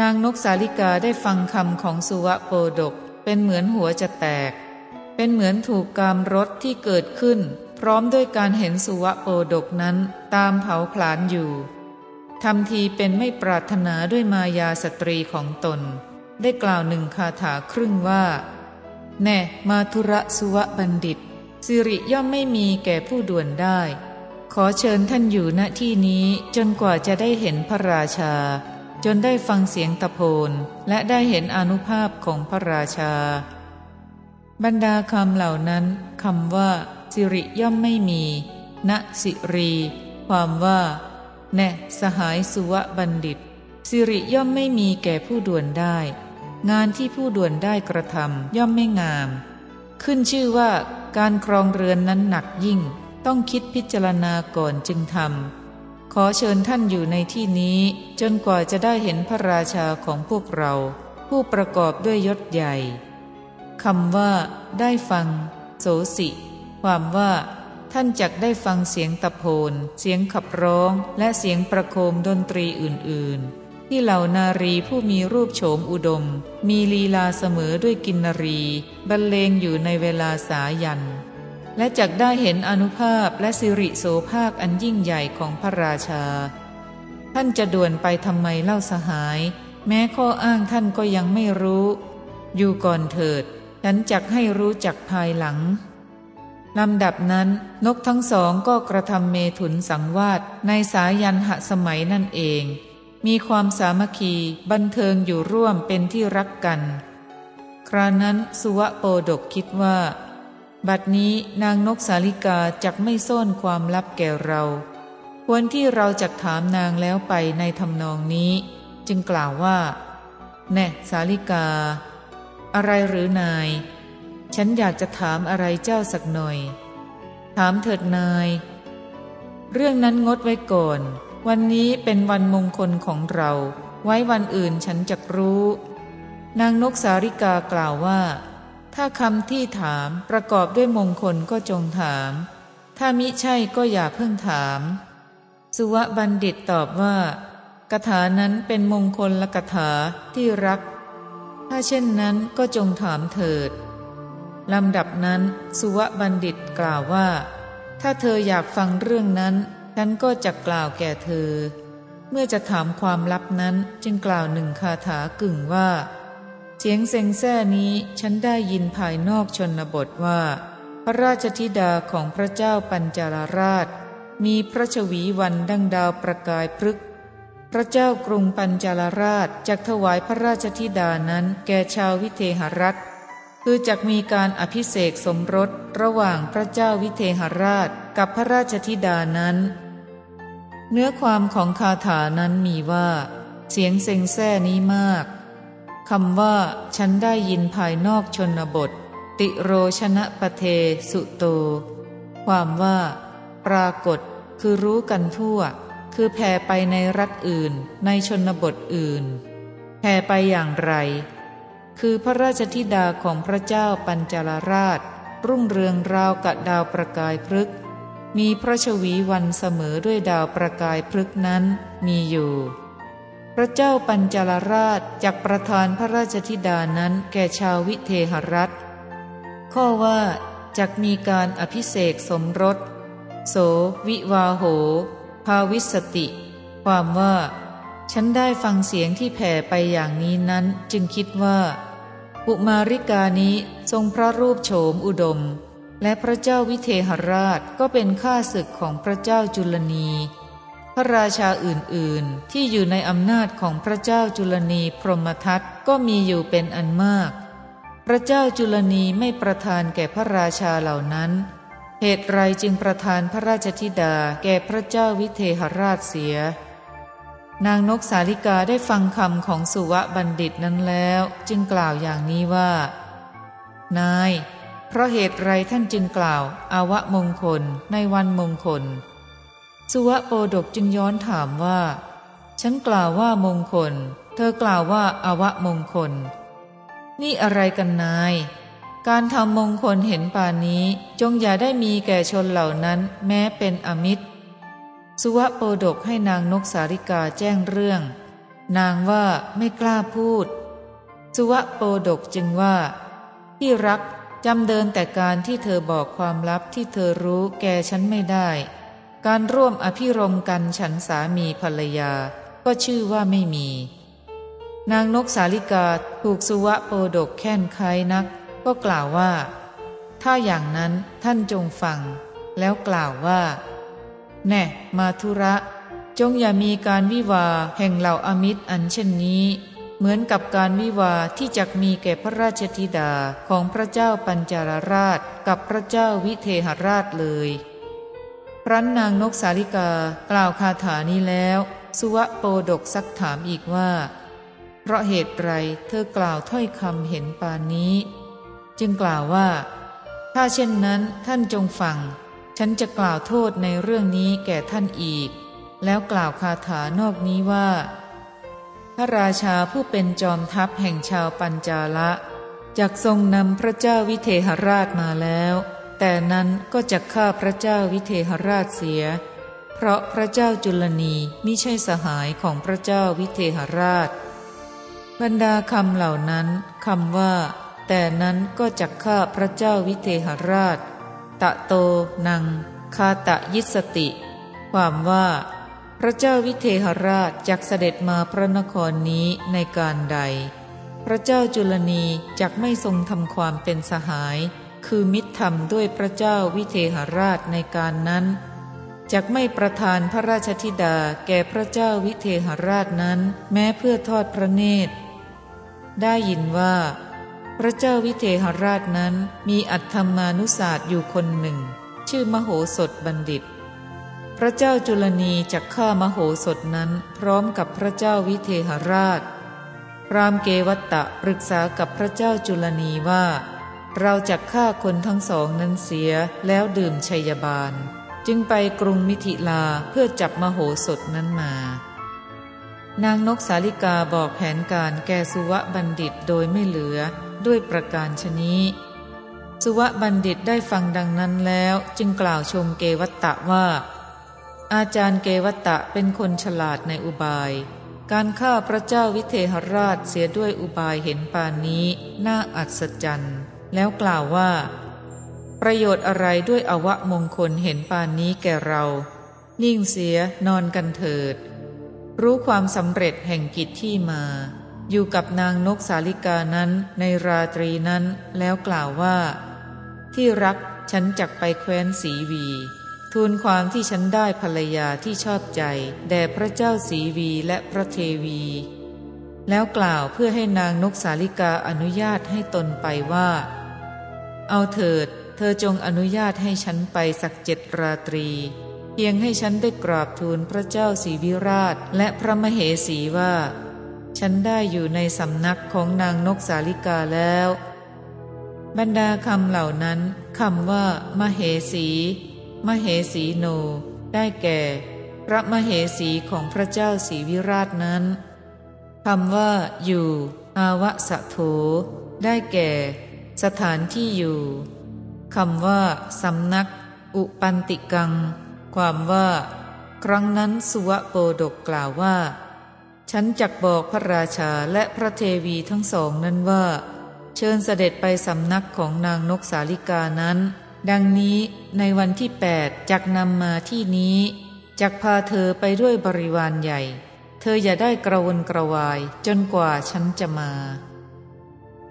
นางนกสาลิกาได้ฟังคำของสุวะโปดก เป็นเหมือนหัวจะแตก เป็นเหมือนถูกกามรถที่เกิดขึ้น พร้อมด้วยการเห็นสุวะโปดกนั้นตามเผาผลาญอยู่ทำทีเป็นไม่ปรารถนาด้วยมายาสตรีของตน ได้กล่าวหนึ่งคาถาครึ่งว่า แน่มาธุระสุวะบัณฑิต สิริย่อมไม่มีแก่ผู้ด่วนได้ ขอเชิญท่านอยู่ณที่นี้จนกว่าจะได้เห็นพระราชา จนได้ฟังเสียงตะโพนและได้เห็นอนุภาพของพระราชา บรรดาคำเหล่านั้นคำว่า สิริย่อมไม่มี ณสิรี ความว่า แน่สหายสุวบัณฑิต สิริย่อมไม่มีแก่ผู้ด่วนได้ งานที่ผู้ด่วนได้กระทำย่อมไม่งาม ขึ้นชื่อว่าการครองเรือนนั้นหนักยิ่ง ต้องคิดพิจารณาก่อนจึงทำ ขอเชิญท่านอยู่ในที่นี้จนกว่าจะได้เห็นพระราชาของพวกเรา ผู้ประกอบด้วยยศใหญ่คำว่า ได้ฟัง โสสิ ความว่า ท่านจักได้ฟังเสียงตะโพน เสียงขับร้องและเสียงประโคมดนตรีอื่น ๆ ที่เหล่านารีผู้มีรูปโฉมอุดม มีลีลาเสมอด้วยกินนรี บรรเลงอยู่ในเวลาสายัน และจักได้เห็นอนุภาพและสิริโสภาคอันยิ่งใหญ่ของพระราชา ท่านจะด่วนไปทำไมเล่าสหาย แม้ข้ออ้างท่านก็ยังไม่รู้ อยู่ก่อนเถิด ฉันจักให้รู้จักภายหลังลำดับนั้นนกทั้งสองก็กระทำเมถุนสังวาสในสายันหสมัยนั่นเอง มีความสามัคคีบันเทิงอยู่ร่วมเป็นที่รักกัน ครานั้นสุวะโปดกคิดว่า บัดนี้นางนกสาลิกาจักไม่ซ่อนความลับแก่เรา ควรที่เราจะถามนางแล้วไปในทำนองนี้ จึงกล่าวว่า แน่สาลิกา อะไรหรือนาย ฉันอยากจะถามอะไรเจ้าสักหน่อย ถามเถิดนาย เรื่องนั้นงดไว้ก่อน วันนี้เป็นวันมงคลของเรา ไว้วันอื่นฉันจะรู้ นางนกสาริกากล่าวว่า ถ้าคำที่ถามประกอบด้วยมงคลก็จงถาม ถ้ามิใช่ก็อย่าเพิ่งถาม สุวบัณฑิตตอบว่ากถานั้นเป็นมงคลละกถาที่รัก ถ้าเช่นนั้นก็จงถามเถิดลำดับนั้น สุวบัณฑิตกล่าวว่า ถ้าเธออยากฟังเรื่องนั้นฉันก็จะกล่าวแก่เธอ เมื่อจะถามความลับนั้นจึงกล่าวหนึ่งคาถากึ่งว่า สียงเซ็งแซ่นี้ฉันได้ยินภายนอกชนบทว่า พระราชธิดาของพระเจ้าปัญจาราช มีพระชวีวันดังดาวประกายพฤกพระเจ้ากรุงปัญจาราชจักถวายพระราชธิดานั้นแก่ชาววิเทหรัฐ คือจะมีการอภิเษกสมรสระหว่างพระเจ้าวิเทหราชกับพระราชธิดานั้น เนื้อความของคาถานั้นมีว่า เสียงเซ็งแซ่นี้มาก คำว่า ฉันได้ยินภายนอกชนบท ติโรชนะปะเทสุโต ความว่า ปรากฏ คือรู้กันทั่ว คือแผ่ไปในรัฐอื่น ในชนบทอื่น แผ่ไปอย่างไร คือพระราชธิดาของพระเจ้าปัญจลราช รุ่งเรืองราวกับดาวประกายพฤกมีพระชวีวันเสมอด้วยดาวประกายพฤกนั้นมีอยู่ พระเจ้าปัญจลราชจักประทานพระราชธิดานั้นแก่ชาววิเทหรัฐ ข้อว่าจักมีการอภิเษกสมรส โสวิวาโห ภาวิสติ ความว่า ฉันได้ฟังเสียงที่แผ่ไปอย่างนี้นั้นจึงคิดว่าปุมาริกานี้ทรงพระรูปโฉมอุดม และพระเจ้าวิเทหราชก็เป็นข้าศึกของพระเจ้าจุลนี พระราชาอื่นๆ ที่อยู่ในอำนาจของพระเจ้าจุลนีพรหมทัตก็มีอยู่เป็นอันมาก พระเจ้าจุลนีไม่ประทานแก่พระราชาเหล่านั้น เหตุไรจึงประทานพระราชธิดาแก่พระเจ้าวิเทหราชเสีย นางนกสาลิกาได้ฟังคำของสุวะบัณฑิตนั้นแล้ว จึงกล่าวอย่างนี้ว่า นาย เพราะเหตุไรท่านจึงกล่าวอาวะมงคลในวันมงคล สุวะโปดกจึงย้อนถามว่า ฉันกล่าวว่ามงคล เธอกล่าวว่าอาวะมงคล นี่อะไรกันนาย การทำมงคลเห็นป่านนี้จงอย่าได้มีแก่ชนเหล่านั้นแม้เป็นอมิตร สุวะโปดกให้นางนกสาริกาแจ้งเรื่อง นางว่าไม่กล้าพูด สุวะโปดกจึงว่า ที่รักจำเดินแต่การที่เธอบอกความลับที่เธอรู้แกฉันไม่ได้ การร่วมอภิรมกันฉันสามีภรรยา ก็ชื่อว่าไม่มี นางนกสาลิกาถูกสุวะโปดกแค้นคายนัก ก็กล่าวว่า ถ้าอย่างนั้นท่านจงฟัง แล้วกล่าวว่า แน่ มาธุระ จงอย่ามีการวิวาแห่งเหล่าอมิตรอันเช่นนี้ เหมือนกับการวิวาที่จักมีแก่พระราชธิดาของพระเจ้าปัญจารราชกับพระเจ้าวิเทหราชเลย ครั้นนางนกสาลิกากล่าวคาถานี้แล้ว สุวะโปดกซักถามอีกว่า เพราะเหตุไรเธอกล่าวถ้อยคำเห็นปานนี้ จึงกล่าวว่า ถ้าเช่นนั้นท่านจงฟัง ฉันจะกล่าวโทษในเรื่องนี้แก่ท่านอีก แล้วกล่าวคาถานอกนี้ว่า พระราชาผู้เป็นจอมทัพแห่งชาวปัญจาละ จากทรงนำพระเจ้าวิเทหราชมาแล้ว แต่นั้นก็จะฆ่าพระเจ้าวิเทหราชเสีย เพราะพระเจ้าจุลนีมิใช่สหายของพระเจ้าวิเทหราช บรรดาคำเหล่านั้นคำว่า แต่นั้นก็จะฆ่าพระเจ้าวิเทหราช ตะโตนังคาตะยิสติ ความว่า พระเจ้าวิเทหราชจักเสด็จมาพระนครนี้ในการใด พระเจ้าจุลนีจักไม่ทรงทำความเป็นสหาย คือมิตรธรรมด้วยพระเจ้าวิเทหราชในการนั้นจักไม่ประทานพระราชธิดาแก่พระเจ้าวิเทหราชนั้น แม้เพื่อทอดพระเนตร ได้ยินว่า พระเจ้าวิเทหราชนั้นมีอัตธรรมานุศาสตร์อยู่คนหนึ่ง ชื่อมโหสถบัณฑิต พระเจ้าจุลนีจักฆ่ามโหสถนั้นพร้อมกับพระเจ้าวิเทหราช รามเกวัตตะปรึกษากับพระเจ้าจุลนีว่า เราจะฆ่าคนทั้งสองนั้นเสียแล้วดื่มชัยบาล จึงไปกรุงมิถิลาเพื่อจับมโหสถนั้นมา นางนกสาลิกาบอกแผนการแก่สุวะบัณฑิตโดยไม่เหลือด้วยประการชนี้ สุวะบัณฑิตได้ฟังดังนั้นแล้วจึงกล่าวชมเกวัตตะว่า อาจารย์เกวัตตะเป็นคนฉลาดในอุบายการฆ่าพระเจ้าวิเทหราชเสียด้วยอุบายเห็นปานนี้น่าอัศจรรย์ แล้วกล่าวว่า ประโยชน์อะไรด้วยอวะมงคลเห็นปานนี้แก่เรา นิ่งเสียนอนกันเถิด รู้ความสำเร็จแห่งกิจที่มา อยู่กับนางนกสาลิกานั้นในราตรีนั้นแล้วกล่าวว่า ที่รักฉันจักไปแคว้นสีวี ทูลความที่ฉันได้ภรรยาที่ชอบใจ แด่พระเจ้าสีวีและพระเทวี แล้วกล่าวเพื่อให้นางนกสาลิกาอนุญาตให้ตนไปว่า เอาเถิด เธอจงอนุญาตให้ฉันไปสักเจ็ดราตรี เพียงให้ฉันได้กราบทูลพระเจ้าสีวิราชและพระมเหสีว่า ฉันได้อยู่ในสำนักของนางนกสาลิกาแล้ว บรรดาคำเหล่านั้นคำว่า มเหสี มเหสีโน ได้แก่ พระมเหสีของพระเจ้าศรีวิราชนั้นคำว่า อยู่ อาวสะโถ ได้แก่ สถานที่อยู่คำว่าสำนัก อุปันติกัง ความว่า ครั้งนั้นสุวโปดกกล่าวว่า ฉันจักบอกพระราชาและพระเทวีทั้งสองนั้นว่า เชิญเสด็จไปสำนักของนางนกสาลิกานั้น ดังนี้ในวันที่แปดจักนำมาที่นี้จักพาเธอไปด้วยบริวารใหญ่ เธออย่าได้กระวนกระวายจนกว่าฉันจะมา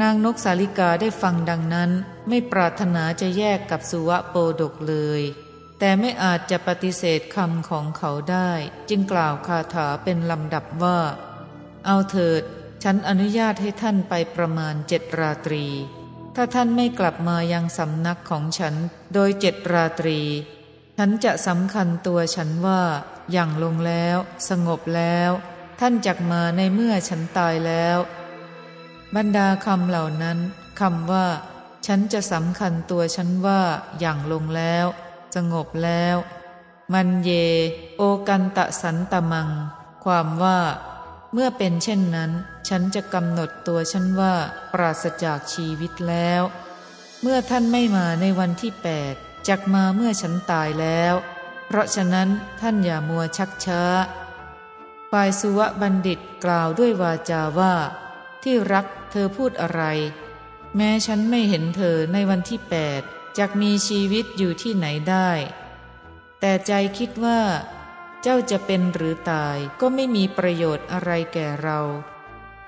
นางนกสาลิกาได้ฟังดังนั้น ไม่ปรารถนาจะแยกกับสุวะโปดกเลย แต่ไม่อาจจะปฏิเสธคำของเขาได้ จึงกล่าวคาถาเป็นลำดับว่า เอาเถิด ฉันอนุญาตให้ท่านไปประมาณเจ็ดราตรี ถ้าท่านไม่กลับมายังสำนักของฉันโดยเจ็ดราตรี ฉันจะสำคัญตัวฉันว่าอย่างลงแล้ว สงบแล้ว ท่านจักมาในเมื่อฉันตายแล้ว บรรดาคำเหล่านั้นคำว่า ฉันจะสำคัญตัวฉันว่าอย่างลงแล้ว สงบแล้ว มันเย โอกันตะสันตมัง ความว่า เมื่อเป็นเช่นนั้น ฉันจะกำหนดตัวฉันว่า ปราศจากชีวิตแล้ว เมื่อท่านไม่มาในวันที่แปดจักมาเมื่อฉันตายแล้ว เพราะฉะนั้นท่านอย่ามัวชักช้าฝ่ายสุวบัณฑิตกล่าวด้วยวาจาว่า ที่รัก เธอพูดอะไร แม้ฉันไม่เห็นเธอในวันที่แปดจะมีชีวิตอยู่ที่ไหนได้ แต่ใจคิดว่า เจ้าจะเป็นหรือตายก็ไม่มีประโยชน์อะไรแก่เรา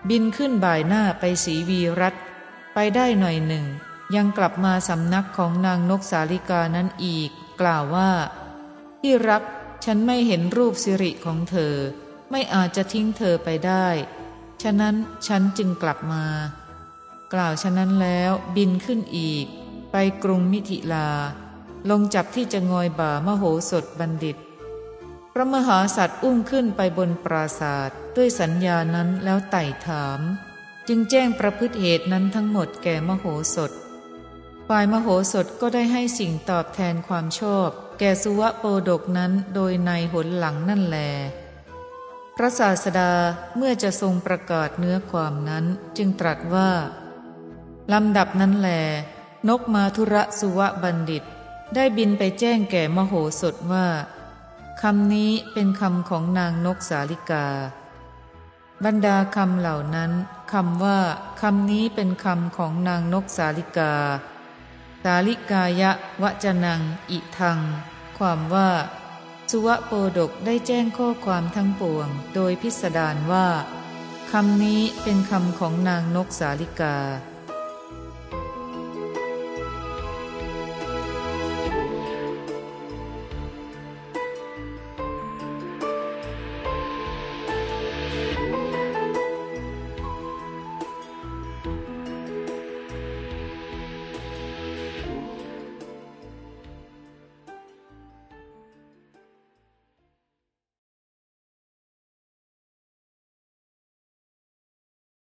บินขึ้นบ่ายหน้าไปสีวีรัตไปได้หน่อยหนึ่ง ยังกลับมาสำนักของนางนกสาลิกานั้นอีก กล่าวว่า ที่รักฉันไม่เห็นรูปสิริของเธอ ไม่อาจจะทิ้งเธอไปได้ ฉะนั้นฉันจึงกลับมา กล่าวฉะนั้นแล้วบินขึ้นอีก ไปกรุงมิถิลา ลงจับที่จะงอยบ่ามโหสถบัณฑิต พระมหาสัตว์อุ้มขึ้นไปบนปราศาสตร์ด้วยสัญญานั้นแล้วไต่ถาม จึงแจ้งประพฤติเหตุนั้นทั้งหมดแก่มโหสถฝ่ายมโหสถก็ได้ให้สิ่งตอบแทนความชอบ แก่สุวะโปดกนั้นโดยในหนหลังนั่นแลพ ระศาสดาเมื่อจะทรงประกาศเนื้อความนั้นจึงตรัสว่าลำดับนั้นแลนกมาธุระสุวะบัณฑิต ได้บินไปแจ้งแก่มโหสถว่าคำนี้เป็นคำของนางนกสาลิกา บรรดาคำเหล่านั้นคำว่าคำนี้เป็นคำของนางนกสาลิกา สาลิกายะวจนัง อิทัง ความว่า สุวะโปดกได้แจ้งข้อความทั้งปวง โดยพิสดารว่าคำนี้เป็นคำของนางนกสาลิกา